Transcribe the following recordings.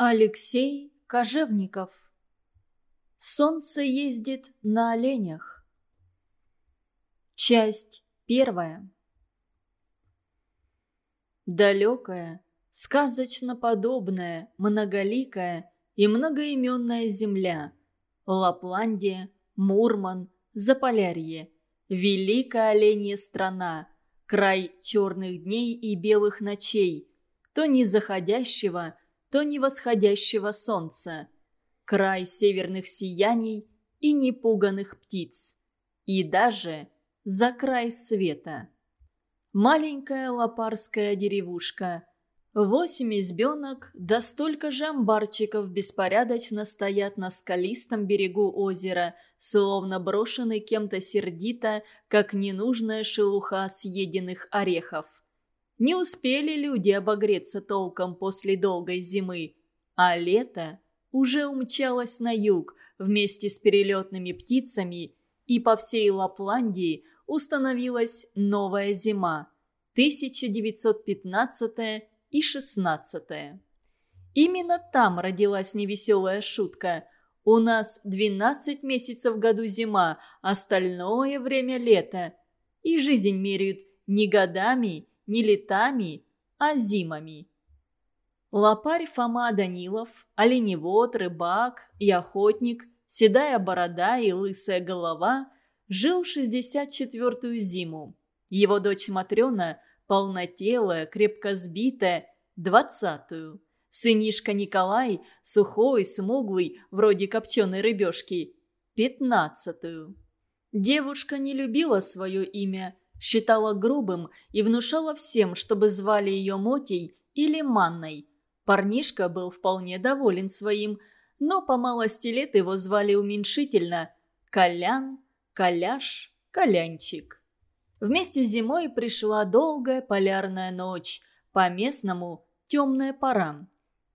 Алексей Кожевников. Солнце ездит на оленях. Часть первая. Далекая, сказочно подобная, многоликая и многоименная земля. Лапландия, Мурман, Заполярье. Великая оленья страна, край черных дней и белых ночей, то не заходящего, то не восходящего солнца, край северных сияний и непуганных птиц, и даже за край света. Маленькая лопарская деревушка. Восемь избенок, да столько же амбарчиков беспорядочно стоят на скалистом берегу озера, словно брошены кем-то сердито, как ненужная шелуха съеденных орехов. Не успели люди обогреться толком после долгой зимы, а лето уже умчалось на юг вместе с перелетными птицами, и по всей Лапландии установилась новая зима – 1915 и 16 Именно там родилась невеселая шутка. У нас 12 месяцев в году зима, остальное время лето. И жизнь меряют не годами не летами, а зимами. Лопарь Фома Данилов, оленевод, рыбак и охотник, седая борода и лысая голова, жил 64-ю зиму. Его дочь Матрена, полнотелая, крепко сбитая, двадцатую. Сынишка Николай, сухой, смуглый, вроде копченой рыбешки, пятнадцатую. Девушка не любила свое имя – считала грубым и внушала всем, чтобы звали ее Мотей или Манной. Парнишка был вполне доволен своим, но по малости лет его звали уменьшительно Колян, Коляш, Колянчик. Вместе с зимой пришла долгая полярная ночь, по-местному темная пора.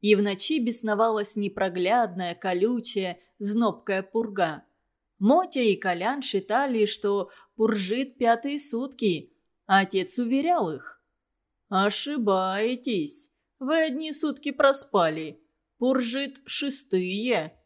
И в ночи бесновалась непроглядная, колючая, знобкая пурга – Мотя и Колян считали, что пуржит пятые сутки. Отец уверял их. «Ошибаетесь. Вы одни сутки проспали. Пуржит шестые».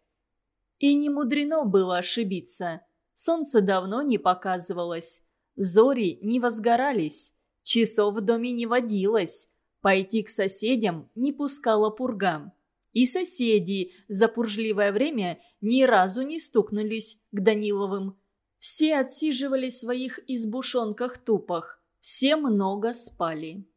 И не мудрено было ошибиться. Солнце давно не показывалось. Зори не возгорались. Часов в доме не водилось. Пойти к соседям не пускала пурга. И соседи за пуржливое время ни разу не стукнулись к Даниловым. Все отсиживали своих избушонках-тупах, все много спали.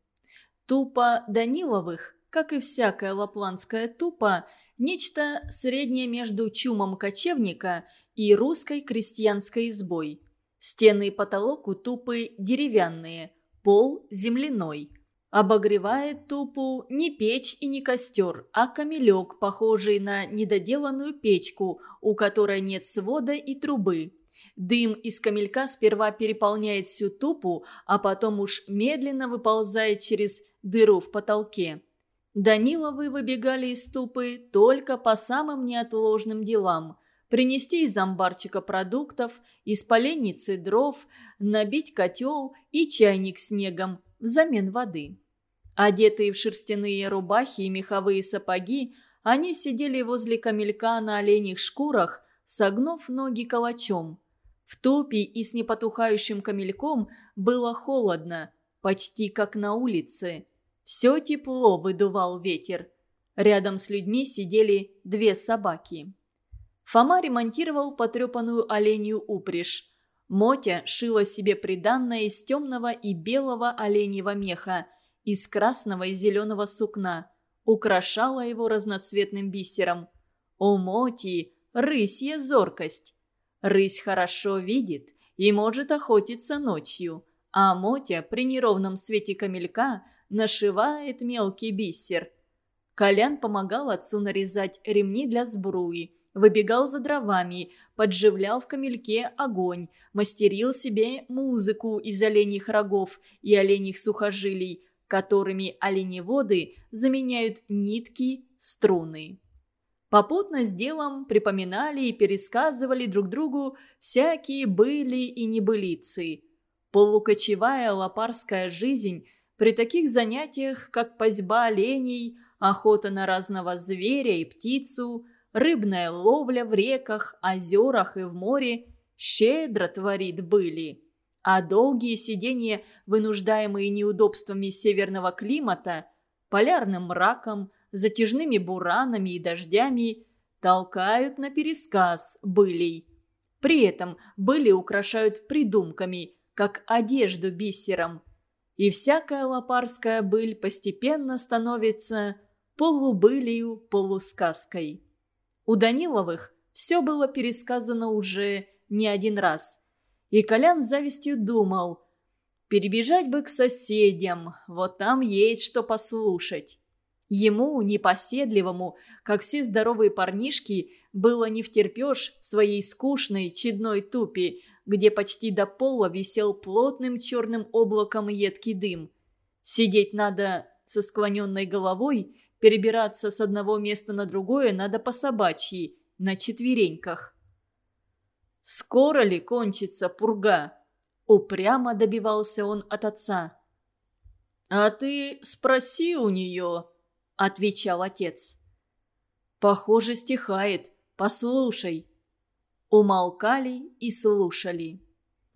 Тупа Даниловых, как и всякая лапландская тупа, нечто среднее между чумом кочевника и русской крестьянской избой. Стены и потолок у тупы деревянные, пол земляной – Обогревает тупу не печь и не костер, а камелек, похожий на недоделанную печку, у которой нет свода и трубы. Дым из камелька сперва переполняет всю тупу, а потом уж медленно выползает через дыру в потолке. Даниловы выбегали из тупы только по самым неотложным делам. Принести из амбарчика продуктов, из поленницы дров, набить котел и чайник снегом – взамен воды. Одетые в шерстяные рубахи и меховые сапоги, они сидели возле камелька на оленьих шкурах, согнув ноги калачом. В тупе и с непотухающим камельком было холодно, почти как на улице. Все тепло выдувал ветер. Рядом с людьми сидели две собаки. Фома ремонтировал потрепанную оленью упряжь. Мотя шила себе приданное из темного и белого оленьего меха, из красного и зеленого сукна, украшала его разноцветным бисером. У Моти рысья зоркость. Рысь хорошо видит и может охотиться ночью, а Мотя при неровном свете камелька нашивает мелкий бисер. Колян помогал отцу нарезать ремни для сбруи – Выбегал за дровами, подживлял в камельке огонь, мастерил себе музыку из оленьих рогов и оленьих сухожилий, которыми оленеводы заменяют нитки, струны. Попутно с делом припоминали и пересказывали друг другу всякие были и небылицы. Полукочевая лопарская жизнь при таких занятиях, как пасьба оленей, охота на разного зверя и птицу, рыбная ловля в реках, озерах и в море щедро творит были. А долгие сидения, вынуждаемые неудобствами северного климата, полярным мраком, затяжными буранами и дождями, толкают на пересказ былей. При этом были украшают придумками, как одежду бисером. И всякая лопарская быль постепенно становится полубылью, полусказкой. У Даниловых все было пересказано уже не один раз. И Колян с завистью думал, перебежать бы к соседям, вот там есть что послушать. Ему, непоседливому, как все здоровые парнишки, было не втерпешь в своей скучной чедной тупе, где почти до пола висел плотным черным облаком едкий дым. Сидеть надо со склоненной головой, перебираться с одного места на другое надо по собачьи, на четвереньках. «Скоро ли кончится пурга?» – упрямо добивался он от отца. «А ты спроси у нее», отвечал отец. «Похоже, стихает. Послушай». Умолкали и слушали.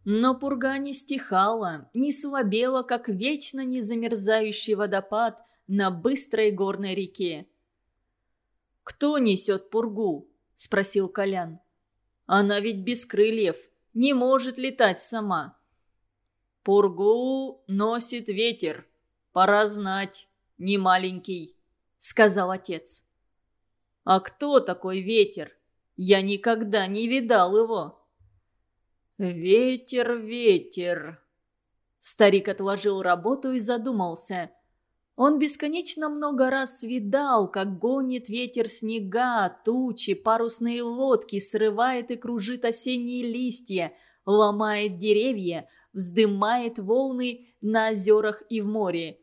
Но пурга не стихала, не слабела, как вечно незамерзающий водопад на быстрой горной реке. «Кто несет пургу?» – спросил Колян. «Она ведь без крыльев, не может летать сама». «Пургу носит ветер. Пора знать, не маленький» сказал отец. «А кто такой ветер? Я никогда не видал его». «Ветер, ветер». Старик отложил работу и задумался. Он бесконечно много раз видал, как гонит ветер снега, тучи, парусные лодки, срывает и кружит осенние листья, ломает деревья, вздымает волны на озерах и в море.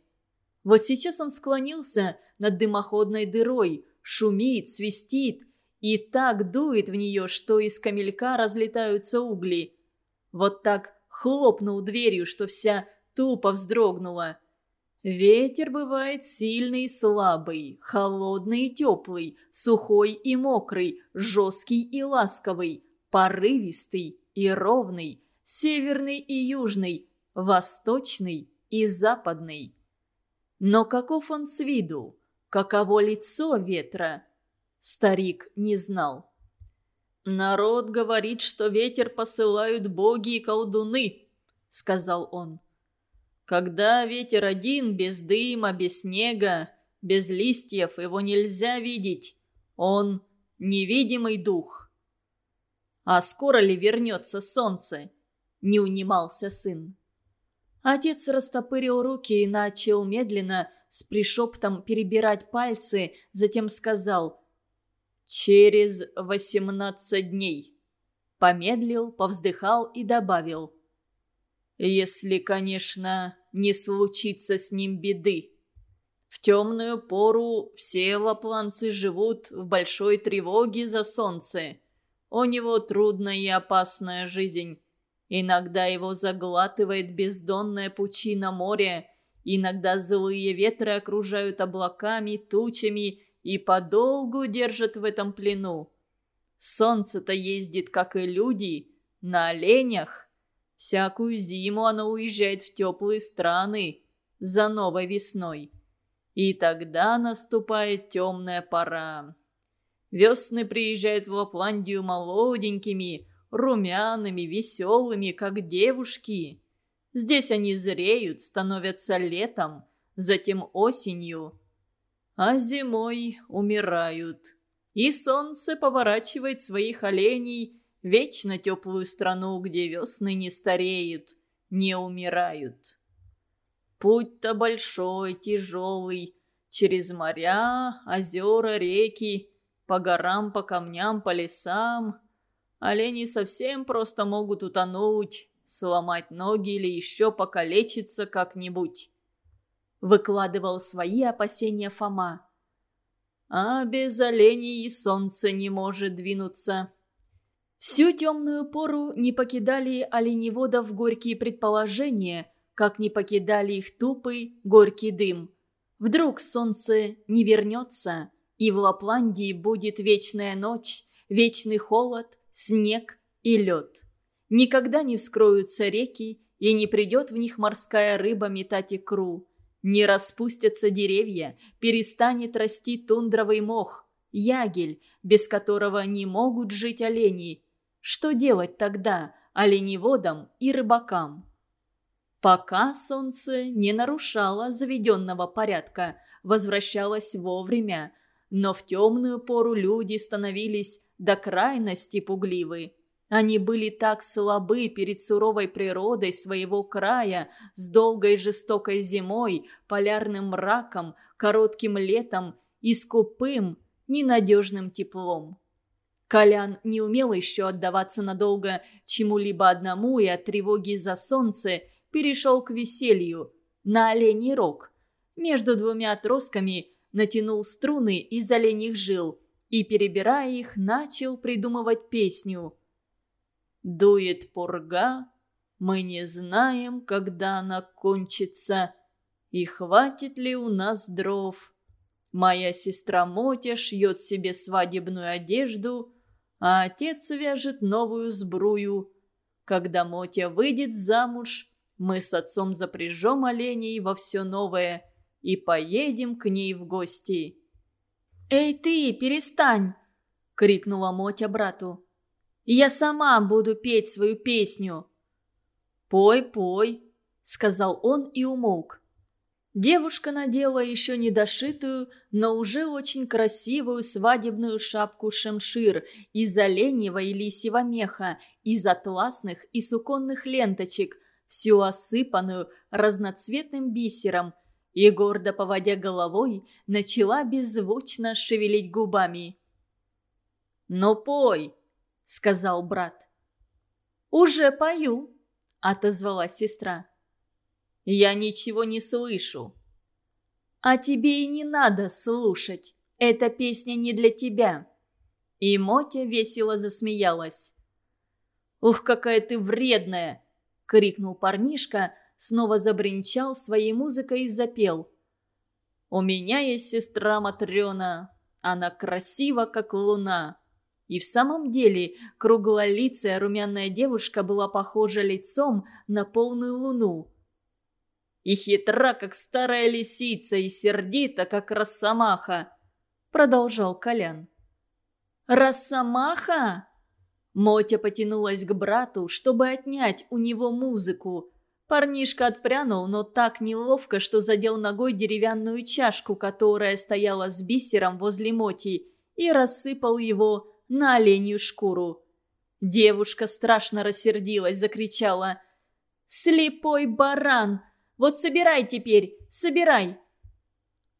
Вот сейчас он склонился над дымоходной дырой, шумит, свистит и так дует в нее, что из камелька разлетаются угли. Вот так хлопнул дверью, что вся тупо вздрогнула. Ветер бывает сильный и слабый, холодный и теплый, сухой и мокрый, жесткий и ласковый, порывистый и ровный, северный и южный, восточный и западный. Но каков он с виду? Каково лицо ветра? Старик не знал. «Народ говорит, что ветер посылают боги и колдуны», — сказал он. «Когда ветер один, без дыма, без снега, без листьев, его нельзя видеть. Он невидимый дух». «А скоро ли вернется солнце?» — не унимался сын. Отец растопырил руки и начал медленно с пришептом перебирать пальцы, затем сказал «Через восемнадцать дней». Помедлил, повздыхал и добавил «Если, конечно, не случится с ним беды». В темную пору все лапланцы живут в большой тревоге за солнце. У него трудная и опасная жизнь. Иногда его заглатывает бездонная пучина моря, иногда злые ветры окружают облаками, тучами и подолгу держат в этом плену. Солнце-то ездит, как и люди, на оленях. Всякую зиму оно уезжает в теплые страны за новой весной. И тогда наступает темная пора. Весны приезжают в Лапландию молоденькими, румяными, веселыми, как девушки. Здесь они зреют, становятся летом, затем осенью, а зимой умирают. И солнце поворачивает своих оленей вечно теплую страну, где весны не стареют, не умирают. Путь-то большой, тяжелый, через моря, озера, реки, по горам, по камням, по лесам – Олени совсем просто могут утонуть, сломать ноги или еще покалечиться как-нибудь. Выкладывал свои опасения Фома. А без оленей и солнце не может двинуться. Всю темную пору не покидали оленеводов горькие предположения, как не покидали их тупый горький дым. Вдруг солнце не вернется, и в Лапландии будет вечная ночь, вечный холод, снег и лед. Никогда не вскроются реки, и не придет в них морская рыба метать икру. Не распустятся деревья, перестанет расти тундровый мох, ягель, без которого не могут жить олени. Что делать тогда оленеводам и рыбакам? Пока солнце не нарушало заведенного порядка, возвращалось вовремя, но в темную пору люди становились до крайности пугливы. Они были так слабы перед суровой природой своего края, с долгой жестокой зимой, полярным мраком, коротким летом и скупым, ненадежным теплом. Колян не умел еще отдаваться надолго чему-либо одному и от тревоги за солнце перешел к веселью на оленей рог. Между двумя отростками натянул струны из оленьих жил и, перебирая их, начал придумывать песню – Дует пурга, мы не знаем, когда она кончится, и хватит ли у нас дров. Моя сестра Мотя шьет себе свадебную одежду, а отец вяжет новую сбрую. Когда Мотя выйдет замуж, мы с отцом запряжем оленей во все новое и поедем к ней в гости. «Эй ты, перестань!» — крикнула Мотя брату я сама буду петь свою песню». «Пой, пой», — сказал он и умолк. Девушка надела еще недошитую, но уже очень красивую свадебную шапку шемшир из оленьего и лисьего меха, из атласных и суконных ленточек, всю осыпанную разноцветным бисером, и, гордо поводя головой, начала беззвучно шевелить губами. «Ну пой!» сказал брат. «Уже пою», — отозвалась сестра. «Я ничего не слышу». «А тебе и не надо слушать. Эта песня не для тебя». И Мотя весело засмеялась. «Ух, какая ты вредная!» — крикнул парнишка, снова забринчал своей музыкой и запел. «У меня есть сестра Матрена, она красива, как луна. И в самом деле круглолицая румяная девушка была похожа лицом на полную луну. «И хитра, как старая лисица, и сердита, как росомаха», — продолжал Колян. «Росомаха?» Мотя потянулась к брату, чтобы отнять у него музыку. Парнишка отпрянул, но так неловко, что задел ногой деревянную чашку, которая стояла с бисером возле Моти, и рассыпал его на оленью шкуру. Девушка страшно рассердилась, закричала. «Слепой баран! Вот собирай теперь, собирай!»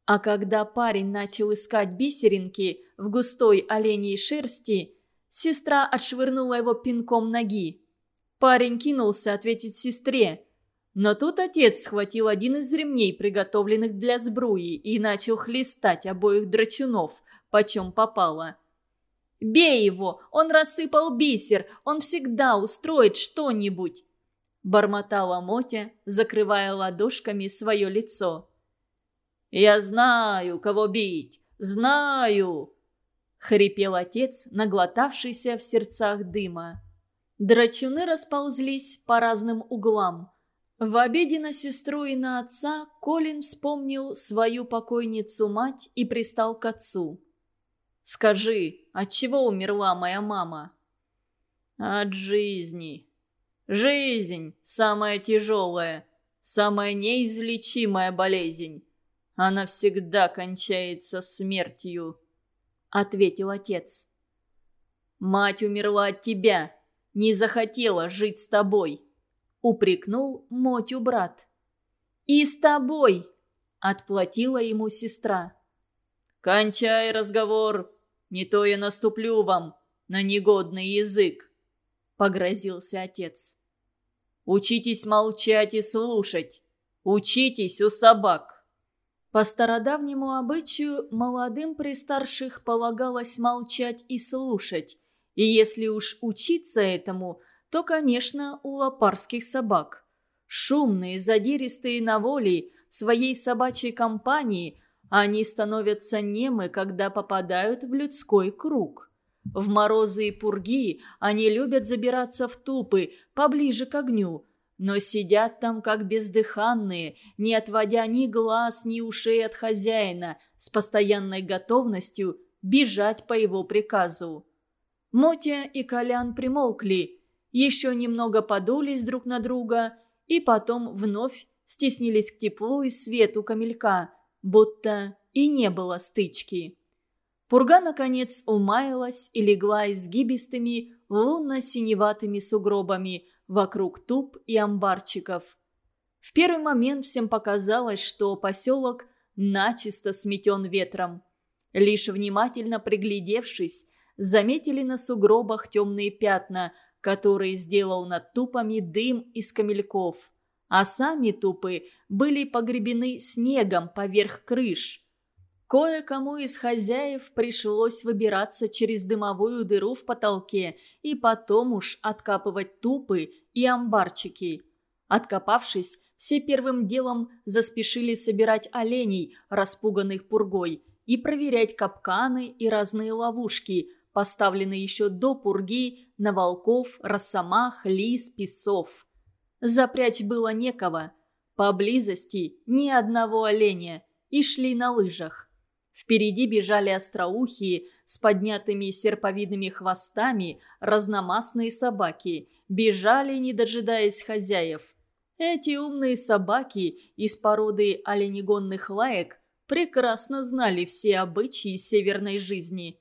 А когда парень начал искать бисеринки в густой оленей шерсти, сестра отшвырнула его пинком ноги. Парень кинулся ответить сестре. Но тут отец схватил один из ремней, приготовленных для сбруи, и начал хлестать обоих драчунов, почем попало. Бей его! Он рассыпал бисер! Он всегда устроит что-нибудь!» Бормотала Мотя, закрывая ладошками свое лицо. «Я знаю, кого бить! Знаю!» Хрипел отец, наглотавшийся в сердцах дыма. Драчуны расползлись по разным углам. В обиде на сестру и на отца Колин вспомнил свою покойницу мать и пристал к отцу. Скажи, от чего умерла моя мама?» «От жизни. Жизнь – самая тяжелая, самая неизлечимая болезнь. Она всегда кончается смертью», – ответил отец. «Мать умерла от тебя, не захотела жить с тобой», – упрекнул Мотю брат. «И с тобой», – отплатила ему сестра. «Кончай разговор, не то я наступлю вам на негодный язык», — погрозился отец. «Учитесь молчать и слушать. Учитесь у собак». По стародавнему обычаю молодым при старших полагалось молчать и слушать, и если уж учиться этому, то, конечно, у лопарских собак. Шумные, задиристые на воле, своей собачьей компании, они становятся немы, когда попадают в людской круг. В морозы и пурги они любят забираться в тупы, поближе к огню, но сидят там как бездыханные, не отводя ни глаз, ни ушей от хозяина, с постоянной готовностью бежать по его приказу. Мотя и Колян примолкли, еще немного подулись друг на друга и потом вновь стеснились к теплу и свету камелька, будто и не было стычки. Пурга, наконец, умаялась и легла изгибистыми лунно-синеватыми сугробами вокруг туп и амбарчиков. В первый момент всем показалось, что поселок начисто сметен ветром. Лишь внимательно приглядевшись, заметили на сугробах темные пятна, которые сделал над тупами дым из камельков. А сами тупы были погребены снегом поверх крыш. Кое-кому из хозяев пришлось выбираться через дымовую дыру в потолке и потом уж откапывать тупы и амбарчики. Откопавшись, все первым делом заспешили собирать оленей, распуганных пургой, и проверять капканы и разные ловушки, поставленные еще до пурги на волков, росомах, лис, песов. Запрячь было некого. Поблизости ни одного оленя, и шли на лыжах. Впереди бежали остроухие с поднятыми серповидными хвостами разномастные собаки. Бежали, не дожидаясь хозяев. Эти умные собаки из породы оленегонных лаек прекрасно знали все обычаи северной жизни.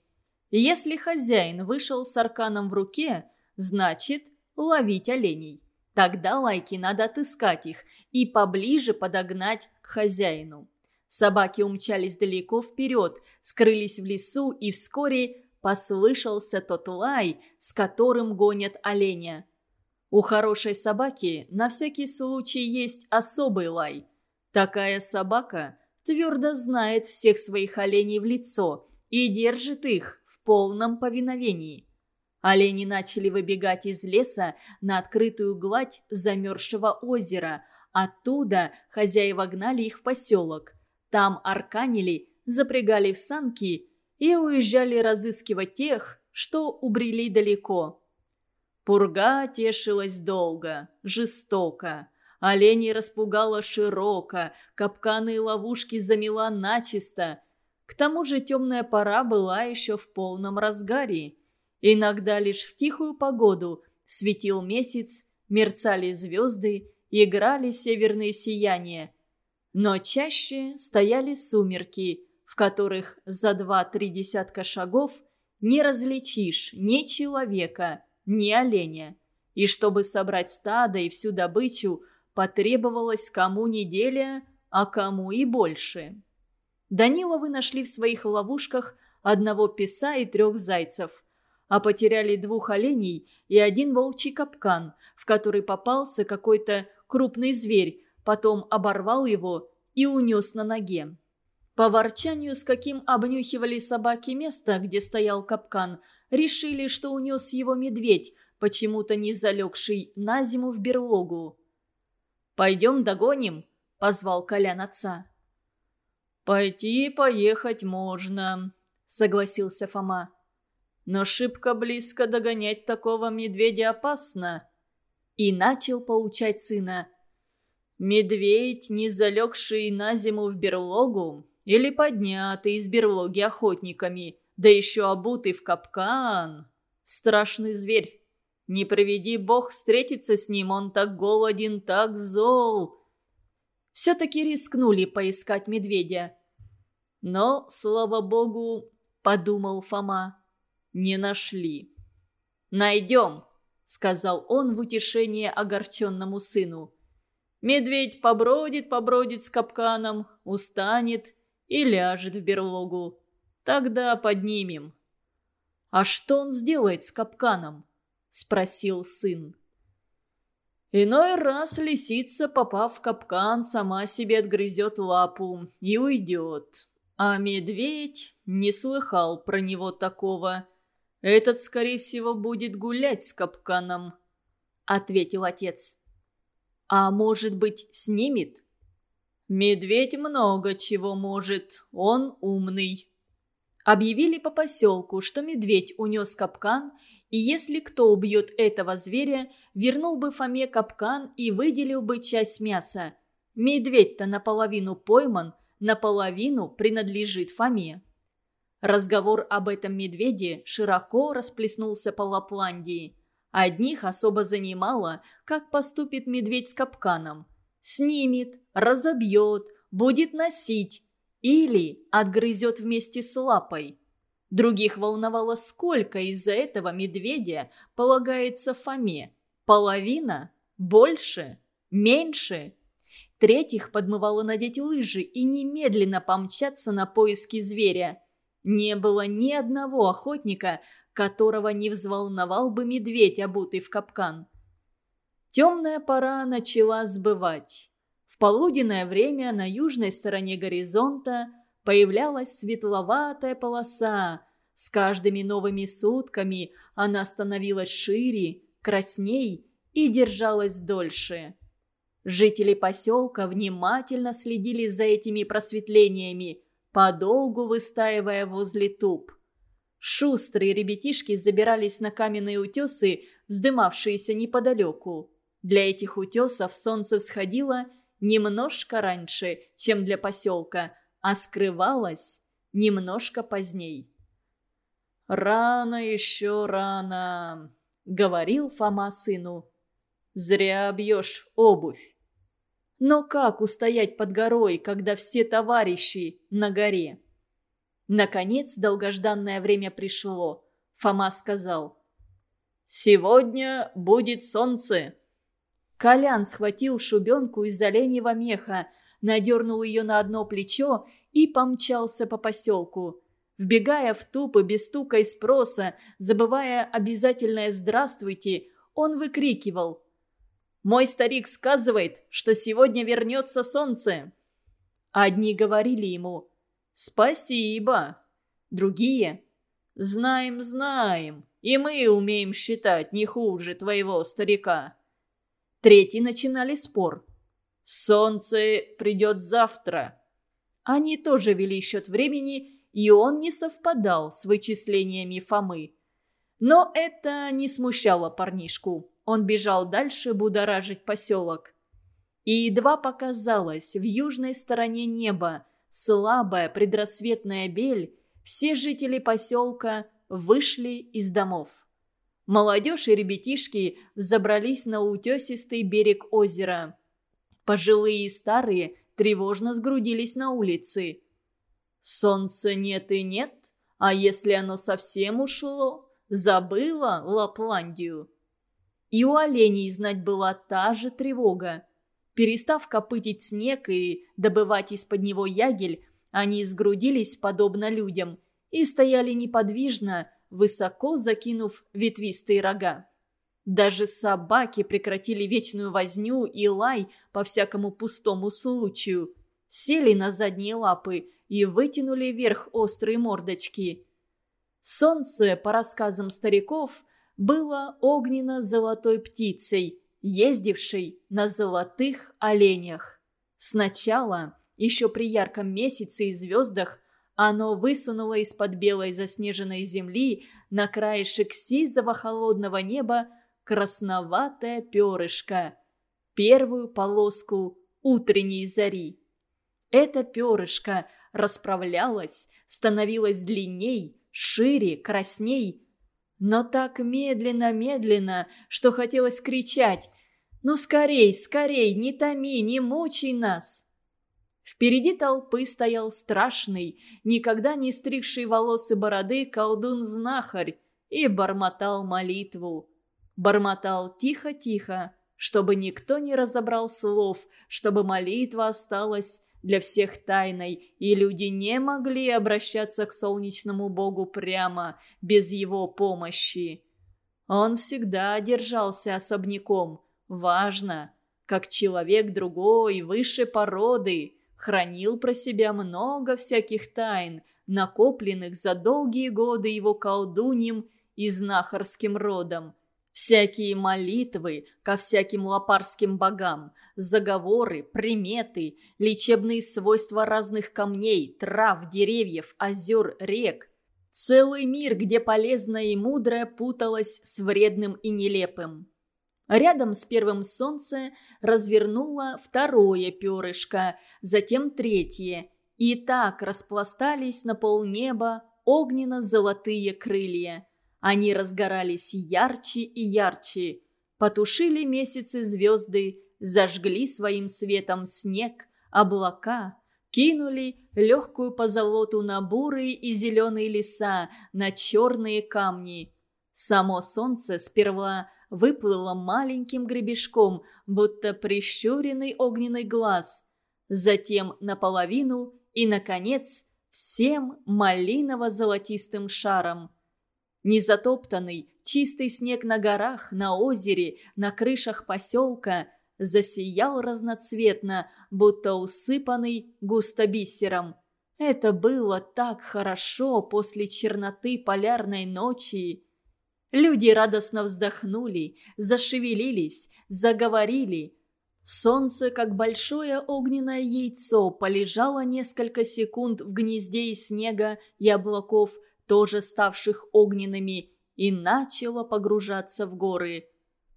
Если хозяин вышел с арканом в руке, значит ловить оленей. Тогда лайки надо отыскать их и поближе подогнать к хозяину. Собаки умчались далеко вперед, скрылись в лесу, и вскоре послышался тот лай, с которым гонят оленя. У хорошей собаки на всякий случай есть особый лай. Такая собака твердо знает всех своих оленей в лицо и держит их в полном повиновении. Олени начали выбегать из леса на открытую гладь замерзшего озера. Оттуда хозяева гнали их в поселок. Там арканили, запрягали в санки и уезжали разыскивать тех, что убрели далеко. Пурга тешилась долго, жестоко. Оленей распугала широко, капканы и ловушки замела начисто. К тому же темная пора была еще в полном разгаре. Иногда лишь в тихую погоду светил месяц, мерцали звезды, играли северные сияния. Но чаще стояли сумерки, в которых за два-три десятка шагов не различишь ни человека, ни оленя. И чтобы собрать стадо и всю добычу, потребовалось кому неделя, а кому и больше. Даниловы нашли в своих ловушках одного писа и трех зайцев, а потеряли двух оленей и один волчий капкан, в который попался какой-то крупный зверь, потом оборвал его и унес на ноге. По ворчанию, с каким обнюхивали собаки место, где стоял капкан, решили, что унес его медведь, почему-то не залегший на зиму в берлогу. «Пойдем догоним», — позвал Колян отца. «Пойти поехать можно», — согласился Фома. «Но шибко близко догонять такого медведя опасно». И начал поучать сына. «Медведь, не залегший на зиму в берлогу, или поднятый из берлоги охотниками, да еще обутый в капкан. Страшный зверь. Не приведи бог встретиться с ним, он так голоден, так зол. Все-таки рискнули поискать медведя. Но, слава богу, подумал Фома, не нашли. «Найдем», — сказал он в утешение огорченному сыну. «Медведь побродит, побродит с капканом, устанет и ляжет в берлогу. Тогда поднимем». «А что он сделает с капканом?» – спросил сын. Иной раз лисица, попав в капкан, сама себе отгрызет лапу и уйдет. А медведь не слыхал про него такого. Этот, скорее всего, будет гулять с капканом, — ответил отец. А может быть, снимет? Медведь много чего может, он умный. Объявили по поселку, что медведь унес капкан, и если кто убьет этого зверя, вернул бы Фоме капкан и выделил бы часть мяса. Медведь-то наполовину пойман, наполовину принадлежит Фоме. Разговор об этом медведе широко расплеснулся по Лапландии. Одних особо занимало, как поступит медведь с капканом. Снимет, разобьет, будет носить или отгрызет вместе с лапой. Других волновало, сколько из-за этого медведя полагается Фоме. Половина? Больше? Меньше? Третьих подмывало надеть лыжи и немедленно помчаться на поиски зверя. Не было ни одного охотника, которого не взволновал бы медведь, обутый в капкан. Темная пора начала сбывать. В полуденное время на южной стороне горизонта появлялась светловатая полоса. С каждыми новыми сутками она становилась шире, красней и держалась дольше. Жители поселка внимательно следили за этими просветлениями, подолгу выстаивая возле туп. Шустрые ребятишки забирались на каменные утесы, вздымавшиеся неподалеку. Для этих утесов солнце всходило немножко раньше, чем для поселка, а скрывалось немножко поздней. «Рано еще рано», — говорил Фома сыну. «Зря бьешь обувь». Но как устоять под горой, когда все товарищи на горе? Наконец долгожданное время пришло. Фома сказал. «Сегодня будет солнце». Колян схватил шубенку из оленьего меха, надернул ее на одно плечо и помчался по поселку. Вбегая в тупы без стука и спроса, забывая обязательное «здравствуйте», он выкрикивал «Мой старик сказывает, что сегодня вернется солнце». Одни говорили ему «Спасибо», другие «Знаем, знаем, и мы умеем считать не хуже твоего старика». Третьи начинали спор. «Солнце придет завтра». Они тоже вели счет времени, и он не совпадал с вычислениями Фомы. Но это не смущало парнишку. Он бежал дальше будоражить поселок. И едва показалось в южной стороне неба слабая предрассветная бель, все жители поселка вышли из домов. Молодежь и ребятишки забрались на утесистый берег озера. Пожилые и старые тревожно сгрудились на улице. Солнца нет и нет, а если оно совсем ушло, забыла Лапландию. И у оленей знать была та же тревога. Перестав копытить снег и добывать из-под него ягель, они сгрудились, подобно людям, и стояли неподвижно, высоко закинув ветвистые рога. Даже собаки прекратили вечную возню и лай по всякому пустому случаю. Сели на задние лапы и вытянули вверх острые мордочки. Солнце, по рассказам стариков, было огненно-золотой птицей, ездившей на золотых оленях. Сначала, еще при ярком месяце и звездах, оно высунуло из-под белой заснеженной земли на краешек сизого холодного неба красноватое перышко, первую полоску утренней зари. Это перышко расправлялось, становилось длинней, шире, красней, но так медленно-медленно, что хотелось кричать «Ну скорей, скорей, не томи, не мучай нас!» Впереди толпы стоял страшный, никогда не стригший волосы бороды колдун-знахарь и бормотал молитву. Бормотал тихо-тихо, чтобы никто не разобрал слов, чтобы молитва осталась для всех тайной, и люди не могли обращаться к солнечному богу прямо, без его помощи. Он всегда держался особняком, важно, как человек другой, высшей породы, хранил про себя много всяких тайн, накопленных за долгие годы его колдуньем и знахарским родом. Всякие молитвы ко всяким лопарским богам, заговоры, приметы, лечебные свойства разных камней, трав, деревьев, озер, рек. Целый мир, где полезное и мудрое путалось с вредным и нелепым. Рядом с первым солнце развернуло второе перышко, затем третье. И так распластались на полнеба огненно-золотые крылья. Они разгорались ярче и ярче. Потушили месяцы звезды, зажгли своим светом снег, облака, кинули легкую позолоту на бурые и зеленые леса, на черные камни. Само солнце сперва выплыла маленьким гребешком, будто прищуренный огненный глаз. Затем наполовину и, наконец, всем малиново-золотистым шаром. Незатоптанный, чистый снег на горах, на озере, на крышах поселка засиял разноцветно, будто усыпанный густо бисером. Это было так хорошо после черноты полярной ночи. Люди радостно вздохнули, зашевелились, заговорили. Солнце, как большое огненное яйцо, полежало несколько секунд в гнезде из снега и облаков, тоже ставших огненными, и начало погружаться в горы.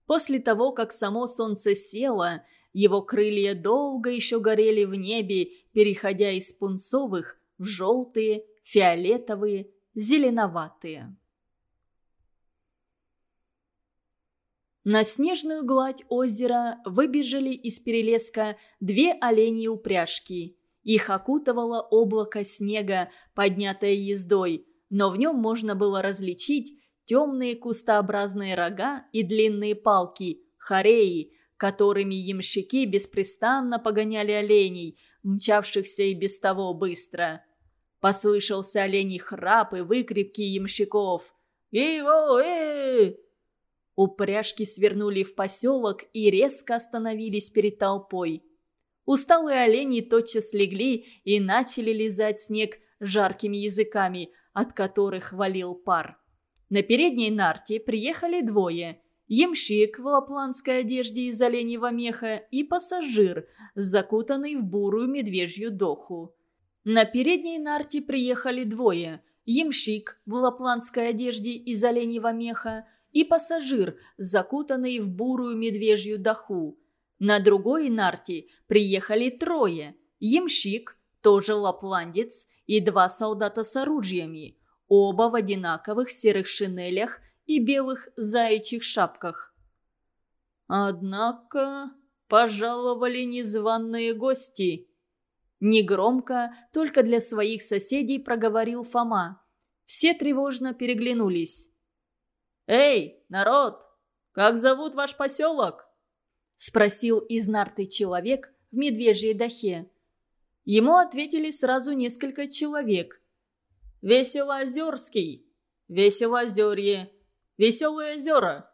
После того, как само солнце село, его крылья долго еще горели в небе, переходя из пунцовых в желтые, фиолетовые, зеленоватые. На снежную гладь озера выбежали из перелеска две оленьи упряжки. Их окутывало облако снега, поднятое ездой, но в нем можно было различить темные кустообразные рога и длинные палки, хореи, которыми ямщики беспрестанно погоняли оленей, мчавшихся и без того быстро. Послышался оленей храп и выкрепки ямщиков. «И-о-э!» Упряжки свернули в поселок и резко остановились перед толпой. Усталые олени тотчас легли и начали лизать снег жаркими языками, от которых валил пар. На передней нарте приехали двое – ямщик в лапландской одежде из оленьего меха и пассажир, закутанный в бурую медвежью доху. На передней нарте приехали двое – ямщик в лапландской одежде из оленьего меха и пассажир, закутанный в бурую медвежью даху. На другой нарте приехали трое – ямщик, тоже лапландец, и два солдата с оружиями, оба в одинаковых серых шинелях и белых заячьих шапках. «Однако пожаловали незваные гости», – негромко, только для своих соседей проговорил Фома. Все тревожно переглянулись. «Эй, народ, как зовут ваш поселок?» Спросил из нарты человек в медвежьей дахе. Ему ответили сразу несколько человек. «Веселоозерский», «Веселоозерье», «Веселые озера».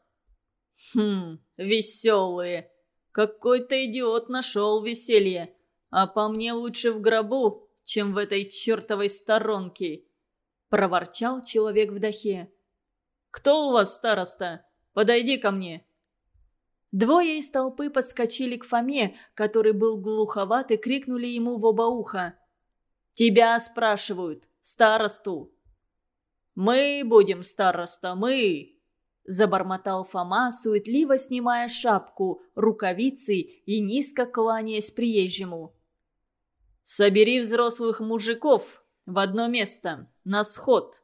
«Хм, веселые. Какой-то идиот нашел веселье. А по мне лучше в гробу, чем в этой чертовой сторонке», – проворчал человек в дахе. «Кто у вас староста? Подойди ко мне!» Двое из толпы подскочили к Фоме, который был глуховат, и крикнули ему в оба уха. «Тебя спрашивают, старосту!» «Мы будем староста, мы!» Забормотал Фома, суетливо снимая шапку, рукавицы и низко кланяясь приезжему. «Собери взрослых мужиков в одно место, на сход!»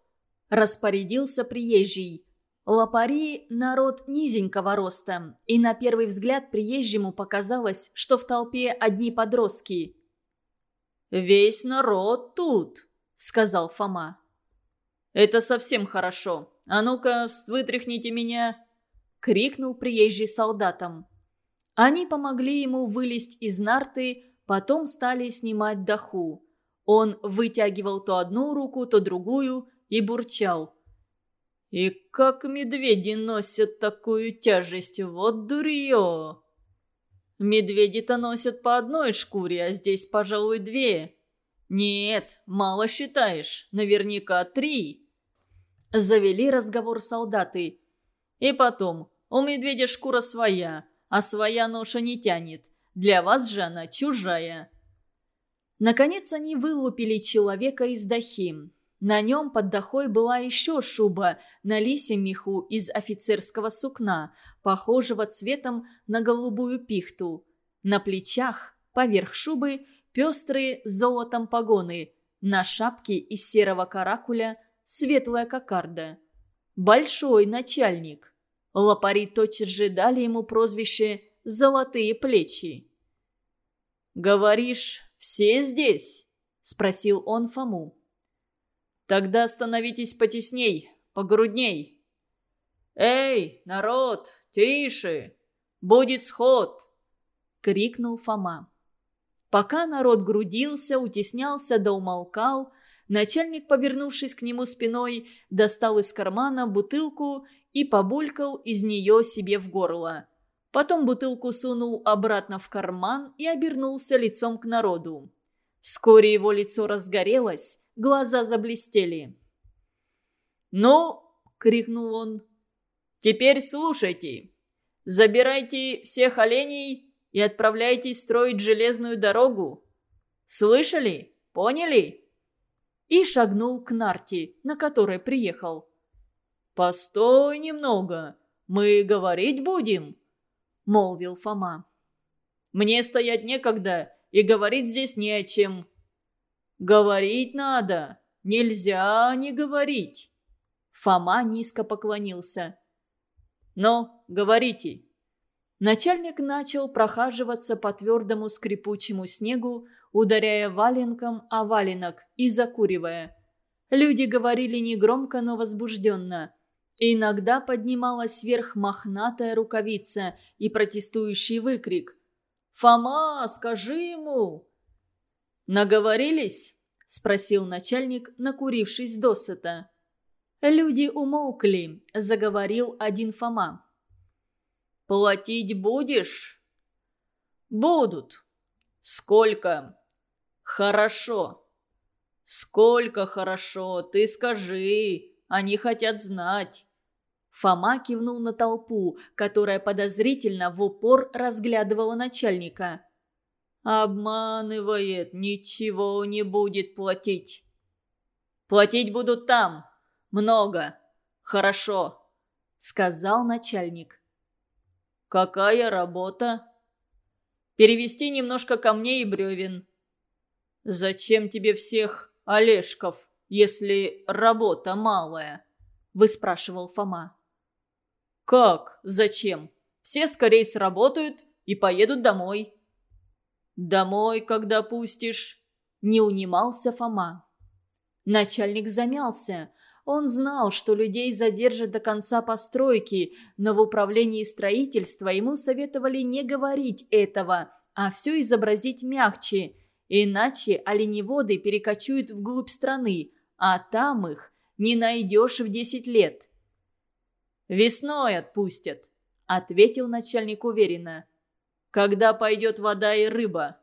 распорядился приезжий. Лопари – народ низенького роста, и на первый взгляд приезжему показалось, что в толпе одни подростки. «Весь народ тут», – сказал Фома. «Это совсем хорошо. А ну-ка, вытряхните меня!» – крикнул приезжий солдатам. Они помогли ему вылезть из нарты, потом стали снимать даху. Он вытягивал то одну руку, то другую – и бурчал. «И как медведи носят такую тяжесть, вот дурье!» «Медведи-то носят по одной шкуре, а здесь, пожалуй, две». «Нет, мало считаешь, наверняка три». Завели разговор солдаты. «И потом, У медведя шкура своя, а своя ноша не тянет. Для вас же она чужая». Наконец они вылупили человека из дахи. На нем под дахой была еще шуба на лисем меху из офицерского сукна, похожего цветом на голубую пихту. На плечах, поверх шубы, пестрые золотом погоны, на шапке из серого каракуля светлая кокарда. Большой начальник. Лопари тотчас же дали ему прозвище «золотые плечи». «Говоришь, все здесь?» – спросил он Фому. «Тогда становитесь потесней, погрудней». «Эй, народ, тише! Будет сход!» – крикнул Фома. Пока народ грудился, утеснялся да умолкал, начальник, повернувшись к нему спиной, достал из кармана бутылку и побулькал из нее себе в горло. Потом бутылку сунул обратно в карман и обернулся лицом к народу. Вскоре его лицо разгорелось, глаза заблестели. «Ну!» — крикнул он. «Теперь слушайте. Забирайте всех оленей и отправляйтесь строить железную дорогу. Слышали? Поняли?» И шагнул к нарте, на которой приехал. «Постой немного, мы говорить будем», — молвил Фома. «Мне стоять некогда, и говорить здесь не о чем». «Говорить надо, нельзя не говорить». Фома низко поклонился. «Но, говорите». Начальник начал прохаживаться по твердому скрипучему снегу, ударяя валенком о валенок и закуривая. Люди говорили негромко, но возбужденно. Иногда поднималась вверх мохнатая рукавица и протестующий выкрик. «Фома, скажи ему!» «Наговорились?» – спросил начальник, накурившись досыта. Люди умолкли, заговорил один Фома. «Платить будешь?» «Будут». «Сколько?» «Хорошо». «Сколько хорошо, ты скажи, они хотят знать». Фома кивнул на толпу, которая подозрительно в упор разглядывала начальника. «Обманывает, ничего не будет платить». «Платить будут там. Много. Хорошо», — сказал начальник. «Какая работа?» «Перевести немножко камней и бревен». «Зачем тебе всех Олешков, если работа малая?» – выспрашивал Фома. «Как? Зачем? Все скорее сработают и поедут домой». «Домой, когда пустишь?» – не унимался Фома. Начальник замялся. Он знал, что людей задержат до конца постройки, но в управлении строительства ему советовали не говорить этого, а все изобразить мягче, иначе оленеводы перекочуют вглубь страны, а там их не найдешь в десять лет. «Весной отпустят», — ответил начальник уверенно. «Когда пойдет вода и рыба?»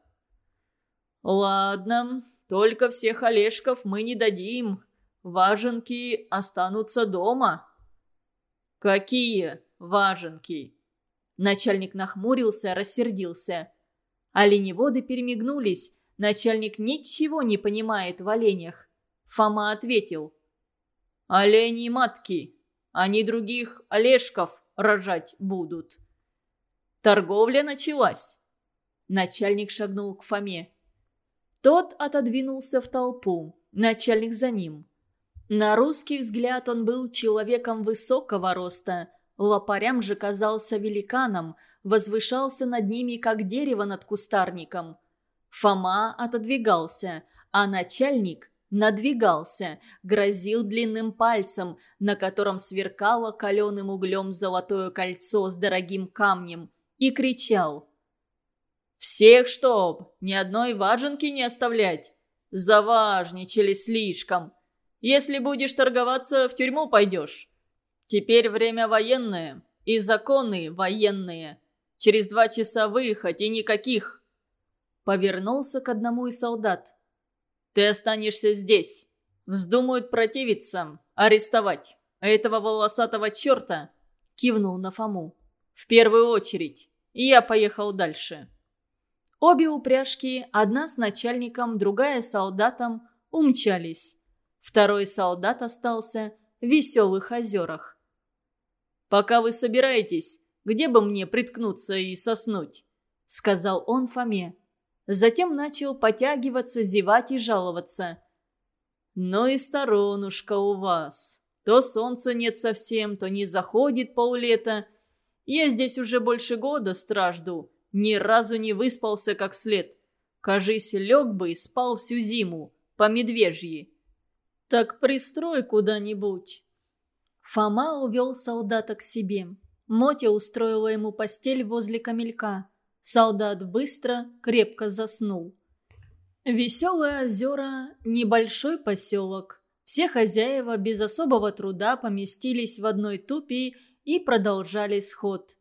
«Ладно, только всех олешков мы не дадим. Важенки останутся дома». «Какие важенки?» Начальник нахмурился, рассердился. Оленеводы перемигнулись. Начальник ничего не понимает в оленях. Фома ответил. «Олени матки». Они других Олешков рожать будут. Торговля началась. Начальник шагнул к Фоме. Тот отодвинулся в толпу. Начальник за ним. На русский взгляд он был человеком высокого роста. Лопарям же казался великаном, возвышался над ними, как дерево над кустарником. Фома отодвигался, а начальник надвигался, грозил длинным пальцем, на котором сверкало каленым углем золотое кольцо с дорогим камнем, и кричал. «Всех чтоб! Ни одной важенки не оставлять! Заважничали слишком! Если будешь торговаться, в тюрьму пойдешь! Теперь время военное, и законы военные. Через два часа выехать и никаких!» Повернулся к одному из солдат. Ты останешься здесь. Вздумают противиться, арестовать. Этого волосатого черта, кивнул на Фому. «В первую очередь. И я поехал дальше». Обе упряжки, одна с начальником, другая с солдатом, умчались. Второй солдат остался в веселых озерах. «Пока вы собираетесь, где бы мне приткнуться и соснуть?» — сказал он Фоме. Затем начал потягиваться, зевать и жаловаться. «Ну и сторонушка у вас. То солнца нет совсем, то не заходит поллета. Я здесь уже больше года стражду, ни разу не выспался как след. Кажись, лег бы и спал всю зиму, по медвежьи. Так пристрой куда-нибудь». Фома увел солдата к себе. Мотя устроила ему постель возле камелька. Солдат быстро, крепко заснул. Веселые озера – небольшой поселок. Все хозяева без особого труда поместились в одной тупе и продолжали сход.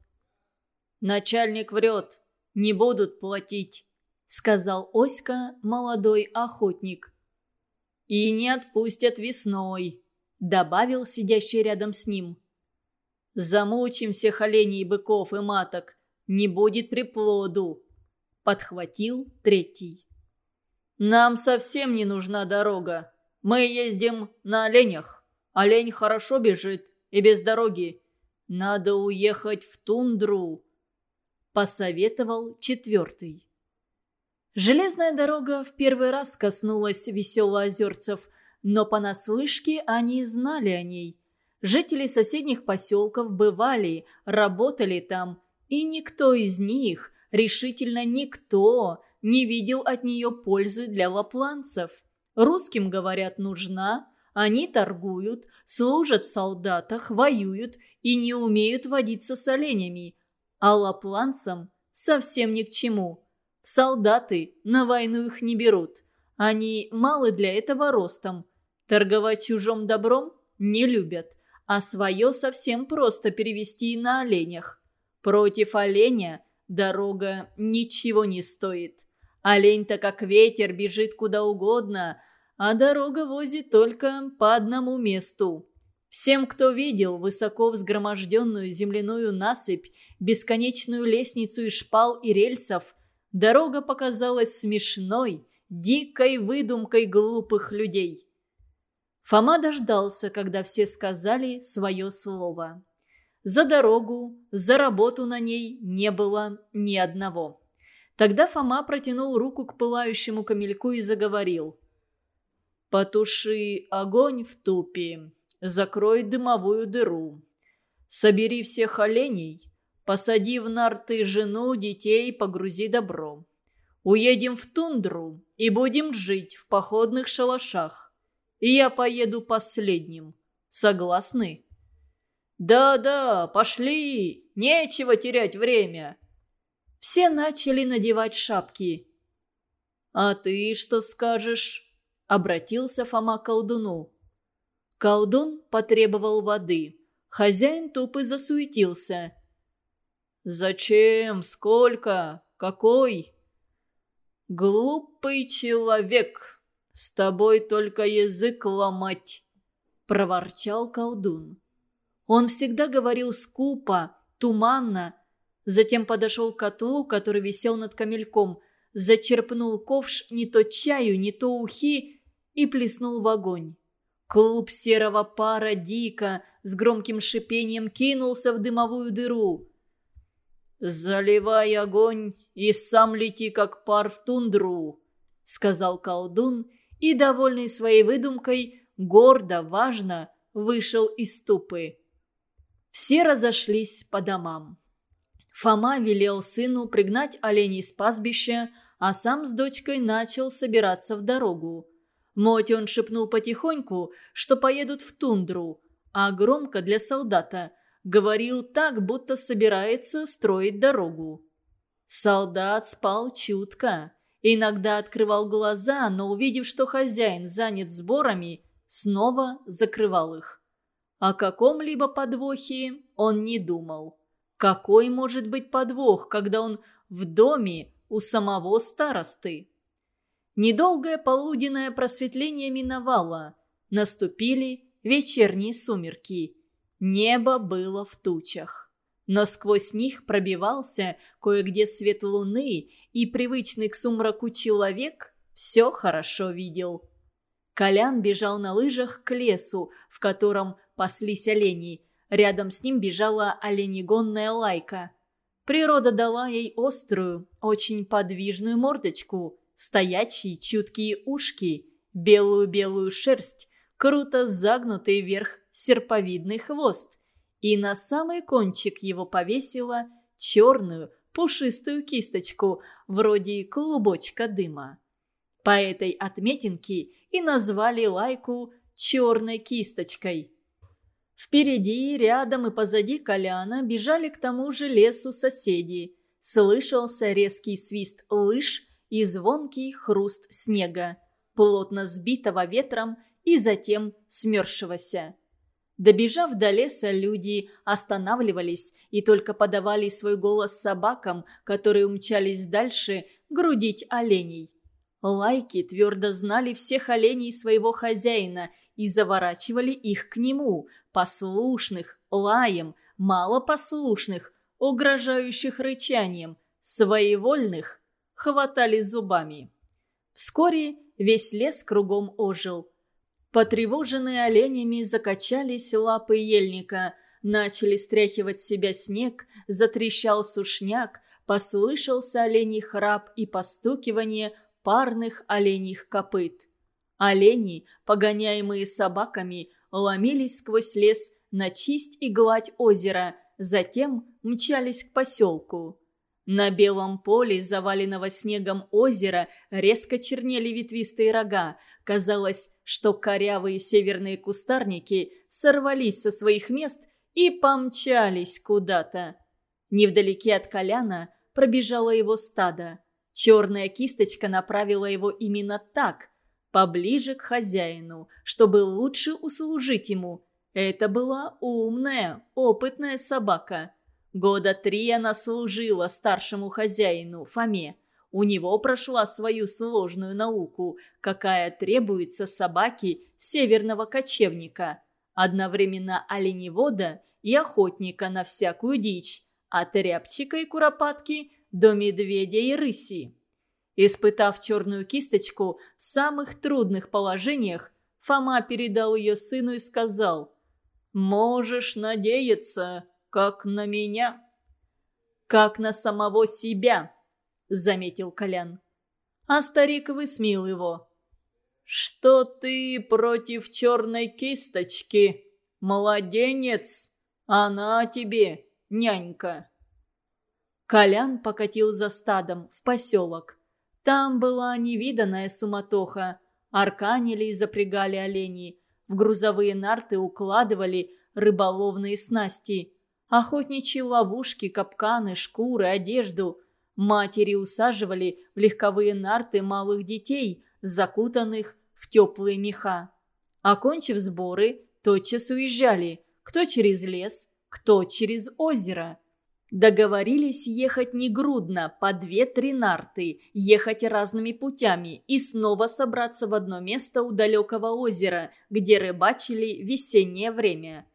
«Начальник врет, не будут платить», – сказал Оська, молодой охотник. «И не отпустят весной», – добавил сидящий рядом с ним. «Замучим всех оленей, быков и маток, не будет приплоду», – подхватил третий. «Нам совсем не нужна дорога. Мы ездим на оленях. Олень хорошо бежит и без дороги. Надо уехать в тундру», – посоветовал четвертый. Железная дорога в первый раз коснулась веселоозерцев, но понаслышке они знали о ней. Жители соседних поселков бывали, работали там, и никто из них, решительно никто, не видел от нее пользы для лапланцев. Русским, говорят, нужна, они торгуют, служат в солдатах, воюют и не умеют водиться с оленями. А лапланцам совсем ни к чему. Солдаты на войну их не берут. Они малы для этого ростом. Торговать чужим добром не любят, а свое совсем просто перевести на оленях. Против оленя дорога ничего не стоит. Олень-то как ветер бежит куда угодно, а дорога возит только по одному месту. Всем, кто видел высоко взгроможденную земляную насыпь, бесконечную лестницу из шпал и рельсов, дорога показалась смешной, дикой выдумкой глупых людей. Фома дождался, когда все сказали свое слово. За дорогу, за работу на ней не было ни одного. Тогда Фома протянул руку к пылающему камельку и заговорил. «Потуши огонь в тупе, закрой дымовую дыру. Собери всех оленей, посади в нарты жену, детей, погрузи добро. Уедем в тундру и будем жить в походных шалашах. И я поеду последним. Согласны?» «Да-да, пошли! Нечего терять время!» все начали надевать шапки. «А ты что скажешь?» – обратился Фома к колдуну. Колдун потребовал воды. Хозяин тупо засуетился. «Зачем? Сколько? Какой?» «Глупый человек! С тобой только язык ломать!» – проворчал колдун. Он всегда говорил скупо, туманно, Затем подошел к котлу, который висел над камельком, зачерпнул ковш не то чаю, не то ухи и плеснул в огонь. Клуб серого пара дико с громким шипением кинулся в дымовую дыру. «Заливай огонь и сам лети, как пар в тундру», — сказал колдун и, довольный своей выдумкой, гордо, важно вышел из тупы. Все разошлись по домам. Фома велел сыну пригнать оленей с пастбища, а сам с дочкой начал собираться в дорогу. Моти он шепнул потихоньку, что поедут в тундру, а громко для солдата говорил так, будто собирается строить дорогу. Солдат спал чутко. Иногда открывал глаза, но увидев, что хозяин занят сборами, снова закрывал их. О каком-либо подвохе он не думал. Какой может быть подвох, когда он в доме у самого старосты? Недолгое полуденное просветление миновало. Наступили вечерние сумерки. Небо было в тучах. Но сквозь них пробивался кое-где свет луны, и привычный к сумраку человек все хорошо видел. Колян бежал на лыжах к лесу, в котором паслись олени. Рядом с ним бежала оленегонная лайка. Природа дала ей острую, очень подвижную мордочку, стоячие чуткие ушки, белую-белую шерсть, круто загнутый вверх серповидный хвост. И на самый кончик его повесила черную, пушистую кисточку, вроде клубочка дыма. По этой отметинке и назвали лайку «черной кисточкой». Впереди, рядом и позади Коляна бежали к тому же лесу соседи. Слышался резкий свист лыж и звонкий хруст снега, плотно сбитого ветром и затем смерзшегося. Добежав до леса, люди останавливались и только подавали свой голос собакам, которые умчались дальше грудить оленей. Лайки твердо знали всех оленей своего хозяина и заворачивали их к нему, послушных, лаем, малопослушных, угрожающих рычанием, своевольных, хватали зубами. Вскоре весь лес кругом ожил. Потревоженные оленями закачались лапы ельника, начали стряхивать с себя снег, затрещал сушняк, послышался оленей храп и постукивание парных оленьих копыт. Олени, погоняемые собаками, ломились сквозь лес на чисть и гладь озера, затем мчались к поселку. На белом поле, заваленного снегом озера, резко чернели ветвистые рога. Казалось, что корявые северные кустарники сорвались со своих мест и помчались куда-то. Невдалеке от Коляна пробежало его стадо. Черная кисточка направила его именно так, поближе к хозяину, чтобы лучше услужить ему. Это была умная, опытная собака – Года три она служила старшему хозяину, Фоме. У него прошла свою сложную науку, какая требуется собаке северного кочевника. Одновременно оленевода и охотника на всякую дичь, от рябчика и куропатки до медведя и рыси. Испытав черную кисточку в самых трудных положениях, Фома передал ее сыну и сказал «Можешь надеяться, как на меня». «Как на самого себя», — заметил Колян. А старик высмеял его. «Что ты против черной кисточки? Младенец! Она тебе, нянька!» Колян покатил за стадом в поселок. Там была невиданная суматоха. Арканили и запрягали оленей. В грузовые нарты укладывали рыболовные снасти охотничьи ловушки, капканы, шкуры, одежду. Матери усаживали в легковые нарты малых детей, закутанных в теплые меха. Окончив сборы, тотчас уезжали, кто через лес, кто через озеро. Договорились ехать не грудно, по две-три нарты, ехать разными путями и снова собраться в одно место у далекого озера, где рыбачили весеннее время.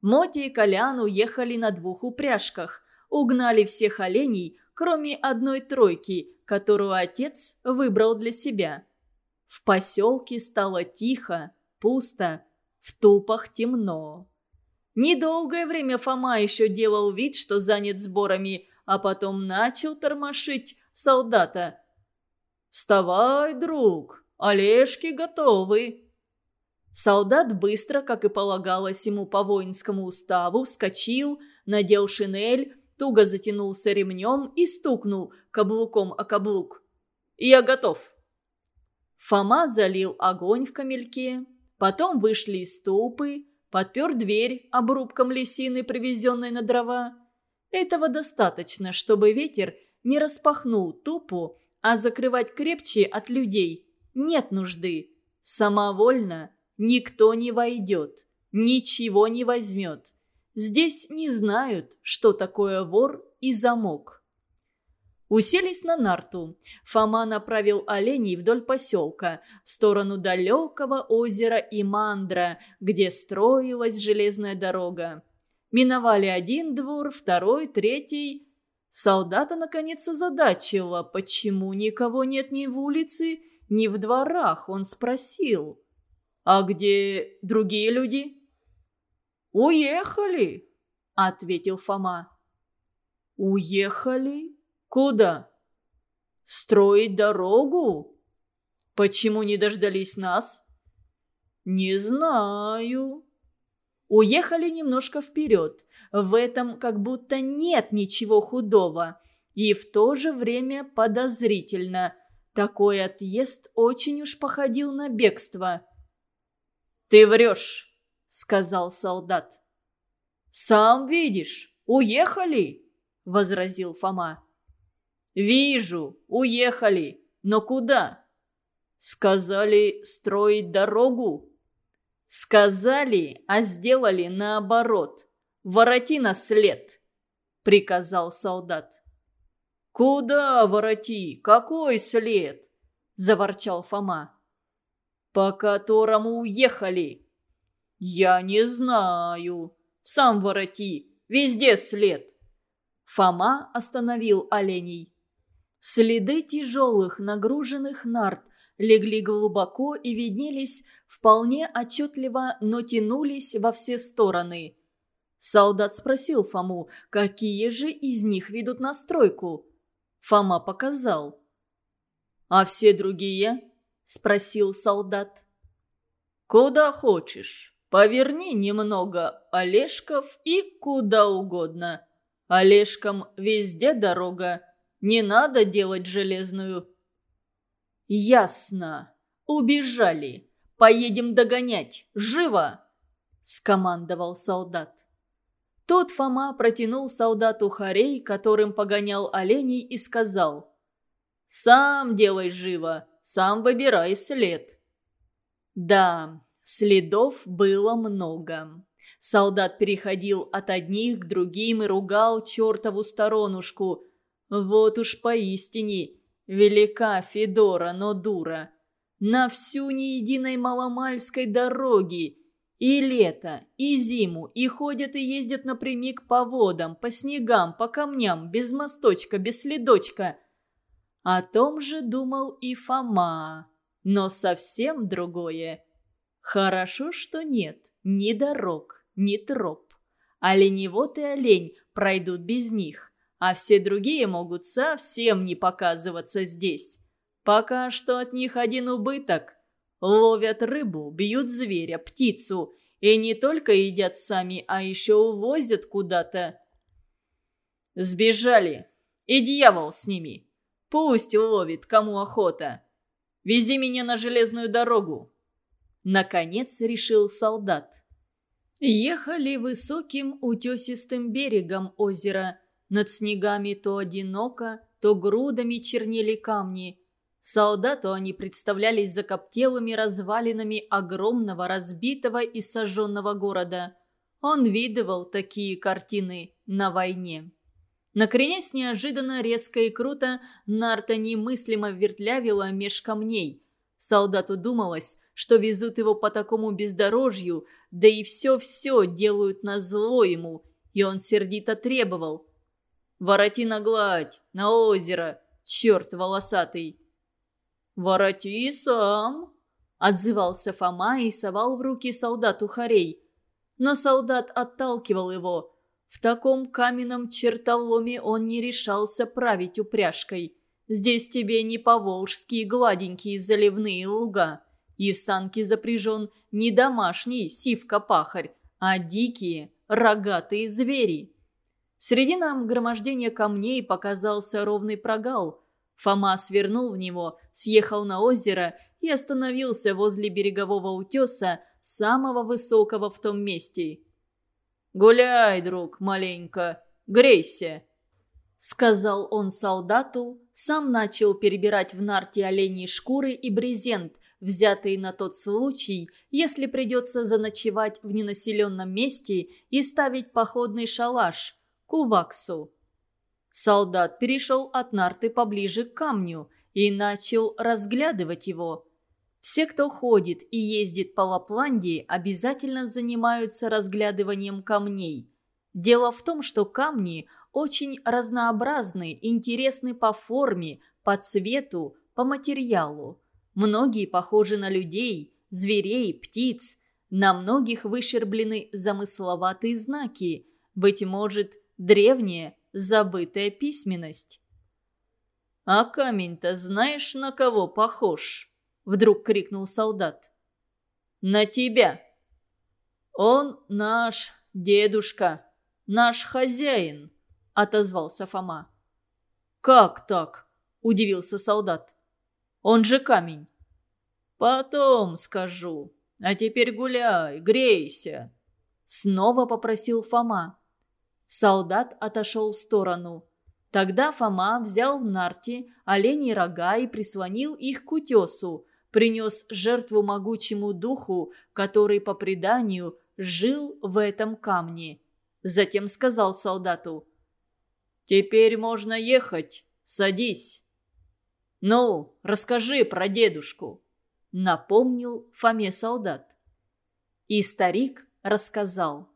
Моти и Колян уехали на двух упряжках, угнали всех оленей, кроме одной тройки, которую отец выбрал для себя. В поселке стало тихо, пусто, в тупах темно. Недолгое время Фома еще делал вид, что занят сборами, а потом начал тормошить солдата. «Вставай, друг, Олежки готовы!» Солдат быстро, как и полагалось ему по воинскому уставу, вскочил, надел шинель, туго затянулся ремнем и стукнул каблуком о каблук. «Я готов!» Фома залил огонь в камельке, потом вышли из ступы, подпер дверь обрубком лисины, привезенной на дрова. Этого достаточно, чтобы ветер не распахнул тупу, а закрывать крепче от людей нет нужды. Самовольно Никто не войдет, ничего не возьмет. Здесь не знают, что такое вор и замок. Уселись на нарту. Фома направил оленей вдоль поселка, в сторону далекого озера Имандра, где строилась железная дорога. Миновали один двор, второй, третий. Солдата, наконец, озадачила, почему никого нет ни в улице, ни в дворах. Он спросил, «А где другие люди?» «Уехали», — ответил Фома. «Уехали?» «Куда?» «Строить дорогу?» «Почему не дождались нас?» «Не знаю». Уехали немножко вперед. В этом как будто нет ничего худого. И в то же время подозрительно. Такой отъезд очень уж походил на бегство. «Ты врешь», — сказал солдат. «Сам видишь, уехали», — возразил Фома. «Вижу, уехали. Но куда?» «Сказали строить дорогу». «Сказали, а сделали наоборот. Вороти на след», — приказал солдат. «Куда вороти? Какой след?» — заворчал Фома. «По которому уехали». «Я не знаю. Сам вороти. Везде след». Фома остановил оленей. Следы тяжелых нагруженных нарт легли глубоко и виднелись вполне отчетливо, но тянулись во все стороны. Солдат спросил Фому, какие же из них ведут на стройку. Фома показал. «А все другие?» – спросил солдат. «Куда хочешь. Поверни немного Олежков и куда угодно. Олежкам везде дорога, не надо делать железную». «Ясно. Убежали. Поедем догонять. Живо!» – скомандовал солдат. Тут Фома протянул солдату хорей, которым погонял оленей, и сказал «Сам делай живо, сам выбирай след». Да, следов было много. Солдат переходил от одних к другим и ругал чертову сторонушку – вот уж поистине велика Федора, но дура. На всю ни единой маломальской дороги. И лето, и зиму, и ходят и ездят напрямик по водам, по снегам, по камням, без мосточка, без следочка. О том же думал и Фома, но совсем другое. Хорошо, что нет ни дорог, ни троп. Оленевод и олень пройдут без них а все другие могут совсем не показываться здесь. Пока что от них один убыток. Ловят рыбу, бьют зверя, птицу, и не только едят сами, а еще увозят куда-то. Сбежали. И дьявол с ними. Пусть уловит, кому охота. Вези меня на железную дорогу. Наконец решил солдат. Ехали высоким утесистым берегом озера – над снегами то одиноко, то грудами чернели камни. Солдату они представлялись закоптелыми развалинами огромного разбитого и сожженного города. Он видывал такие картины на войне. Накренясь неожиданно, резко и круто, нарта немыслимо вертлявила меж камней. Солдату думалось, что везут его по такому бездорожью, да и все-все делают на зло ему, и он сердито требовал – Вороти на гладь, на озеро, черт волосатый!» «Вороти сам!» – отзывался Фома и совал в руки солдату хорей. Но солдат отталкивал его. В таком каменном чертоломе он не решался править упряжкой. Здесь тебе не поволжские гладенькие заливные луга. И в санки запряжен не домашний сивка-пахарь, а дикие рогатые звери. Среди нагромождения камней показался ровный прогал. Фома свернул в него, съехал на озеро и остановился возле берегового утеса, самого высокого в том месте. «Гуляй, друг, маленько, грейся», — сказал он солдату, сам начал перебирать в нарте оленей шкуры и брезент, взятые на тот случай, если придется заночевать в ненаселенном месте и ставить походный шалаш — Куваксу. Солдат перешел от нарты поближе к камню и начал разглядывать его. Все, кто ходит и ездит по Лапландии, обязательно занимаются разглядыванием камней. Дело в том, что камни очень разнообразны, интересны по форме, по цвету, по материалу. Многие похожи на людей, зверей, птиц. На многих выщерблены замысловатые знаки. Быть может, древняя, забытая письменность. «А камень-то знаешь, на кого похож?» – вдруг крикнул солдат. «На тебя!» «Он наш дедушка, наш хозяин», – отозвался Фома. «Как так?» – удивился солдат. «Он же камень». «Потом скажу. А теперь гуляй, грейся», – снова попросил Фома. Солдат отошел в сторону. Тогда Фома взял в нарте оленей рога и прислонил их к утесу, принес жертву могучему духу, который, по преданию, жил в этом камне. Затем сказал солдату, «Теперь можно ехать, садись». «Ну, расскажи про дедушку», — напомнил Фоме солдат. И старик рассказал.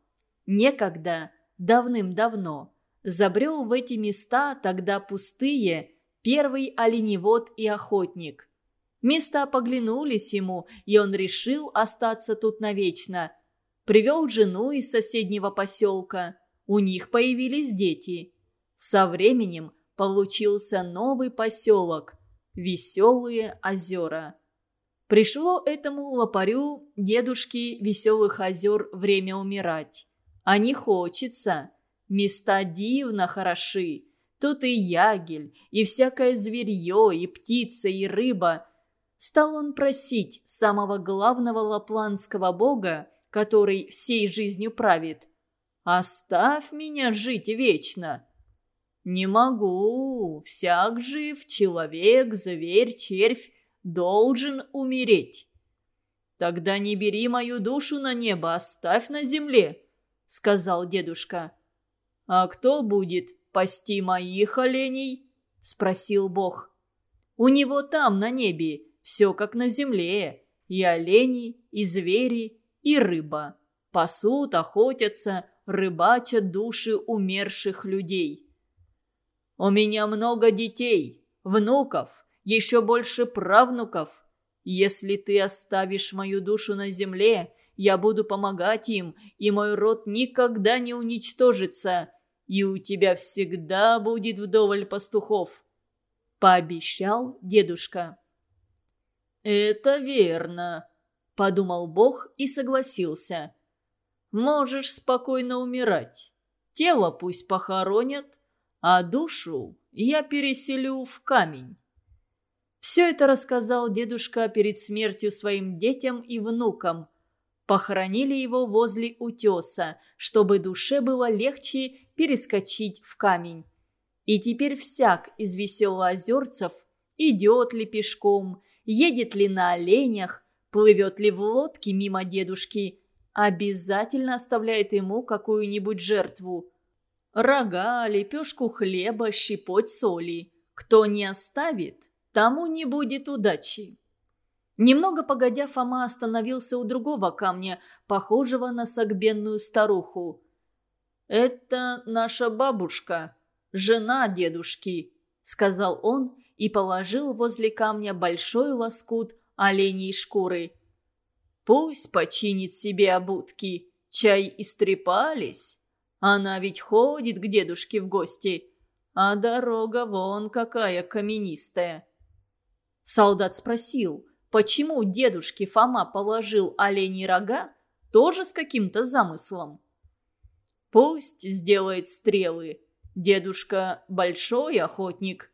Некогда, давным-давно, забрел в эти места, тогда пустые, первый оленевод и охотник. Места поглянулись ему, и он решил остаться тут навечно. Привел жену из соседнего поселка. У них появились дети. Со временем получился новый поселок – Веселые озера. Пришло этому лопарю, дедушке Веселых озер, время умирать. А не хочется. Места дивно хороши. Тут и ягель, и всякое зверье, и птица, и рыба. Стал он просить самого главного лапландского бога, который всей жизнью правит. «Оставь меня жить вечно!» «Не могу. Всяк жив, человек, зверь, червь должен умереть». «Тогда не бери мою душу на небо, оставь на земле», — сказал дедушка. «А кто будет пасти моих оленей?» — спросил Бог. «У него там, на небе, все как на земле. И олени, и звери, и рыба. Пасут, охотятся, рыбачат души умерших людей». У меня много детей, внуков, еще больше правнуков. Если ты оставишь мою душу на земле, я буду помогать им, и мой род никогда не уничтожится, и у тебя всегда будет вдоволь пастухов», — пообещал дедушка. «Это верно», — подумал Бог и согласился. «Можешь спокойно умирать. Тело пусть похоронят, а душу я переселю в камень. Все это рассказал дедушка перед смертью своим детям и внукам. Похоронили его возле утеса, чтобы душе было легче перескочить в камень. И теперь всяк из веселоозерцев идет ли пешком, едет ли на оленях, плывет ли в лодке мимо дедушки, обязательно оставляет ему какую-нибудь жертву – Рога, лепешку хлеба, щепоть соли. Кто не оставит, тому не будет удачи. Немного погодя, Фома остановился у другого камня, похожего на согбенную старуху. «Это наша бабушка, жена дедушки», — сказал он и положил возле камня большой лоскут оленей шкуры. «Пусть починит себе обутки, чай истрепались». Она ведь ходит к дедушке в гости, а дорога вон какая каменистая. Солдат спросил, почему дедушке Фома положил оленей рога, тоже с каким-то замыслом. Пусть сделает стрелы. Дедушка большой охотник.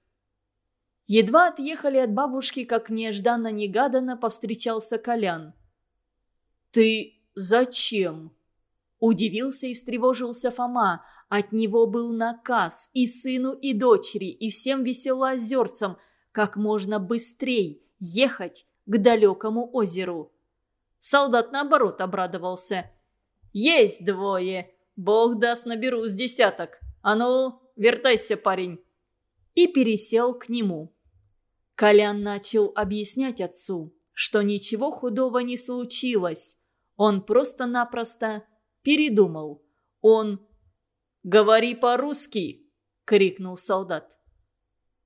Едва отъехали от бабушки, как нежданно-негаданно повстречался Колян. «Ты зачем?» Удивился и встревожился Фома. От него был наказ и сыну, и дочери, и всем веселоозерцам как можно быстрей ехать к далекому озеру. Солдат, наоборот, обрадовался. «Есть двое. Бог даст, наберу с десяток. А ну, Вертайся, парень!» И пересел к нему. Колян начал объяснять отцу, что ничего худого не случилось. Он просто-напросто передумал. Он «Говори по-русски!» — крикнул солдат.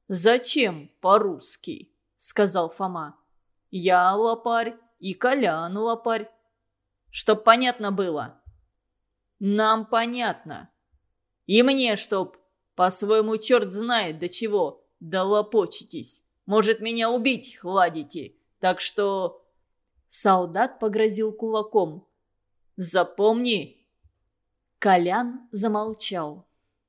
«Зачем по-русски?» — сказал Фома. «Я лопарь и Колян лопарь. Чтоб понятно было». «Нам понятно. И мне, чтоб, по-своему, черт знает до чего, долопочетесь. Может, меня убить хладите. Так что...» Солдат погрозил кулаком. «Запомни, Колян замолчал.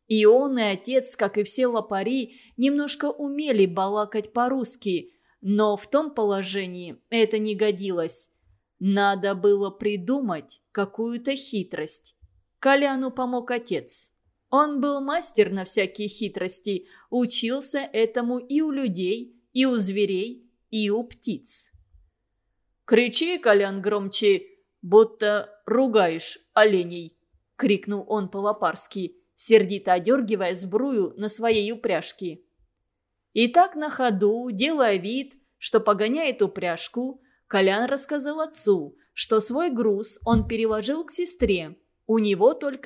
И он, и отец, как и все лопари, немножко умели балакать по-русски, но в том положении это не годилось. Надо было придумать какую-то хитрость. Коляну помог отец. Он был мастер на всякие хитрости, учился этому и у людей, и у зверей, и у птиц. «Кричи, Колян, громче, будто ругаешь оленей», — крикнул он по-лопарски, сердито одергивая сбрую на своей упряжке. И так на ходу, делая вид, что погоняет упряжку, Колян рассказал отцу, что свой груз он переложил к сестре. У него только